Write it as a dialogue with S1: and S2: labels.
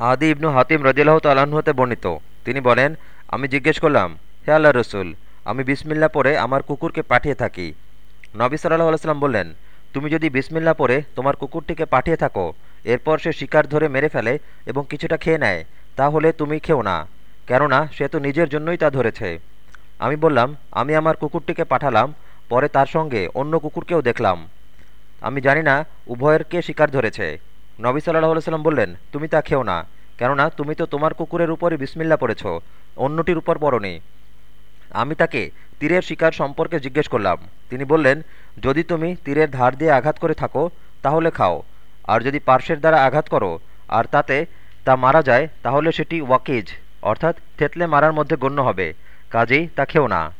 S1: আদি ইবনু হাতিম রদিল্লাহ তাল্লাহ্ন হতে বর্ণিত। তিনি বলেন, আমি জিজ্ঞেস করলাম, হে আল্লাহ রসুল, আমি বিসমিল্লা পরে আমার কুকুরকে পাঠিয়ে থাকি। নবী সাল্লাহ আলাইসাল্লাম বললেন, তুমি যদি বিসমিল্লা পরে তোমার কুকুরটিকে পাঠিয়ে থাকো, এরপর সে শিকার ধরে মেরে ফেলে এবং কিছুটা খেয়ে নেয়, তাহলে তুমি খেও না, কেননা সে তো নিজের জন্যই তা ধরেছে। আমি বললাম, আমি আমার কুকুরটিকে পাঠালাম, পরে তার সঙ্গে অন্য কুকুরকেও দেখলাম। আমি জানি না, উভয়ের কে শিকার ধরেছে। নবী সাল্লাহ সাল্লাম বললেন, তুমি তা খেও না, কেননা তুমি তো তোমার কুকুরের উপরই বিসমিল্লা পড়েছ, অন্যটির উপর পড়নি। আমি তাকে তীরের শিকার সম্পর্কে জিজ্ঞেস করলাম। তিনি বললেন, যদি তুমি তীরের ধার দিয়ে আঘাত করে থাকো, তাহলে খাও, আর যদি পার্শ্বের দ্বারা আঘাত করো, আর তাতে তা মারা যায়, তাহলে সেটি ওয়াকিজ, অর্থাৎ থেতলে মারার মধ্যে গণ্য হবে, কাজেই তা খেও না।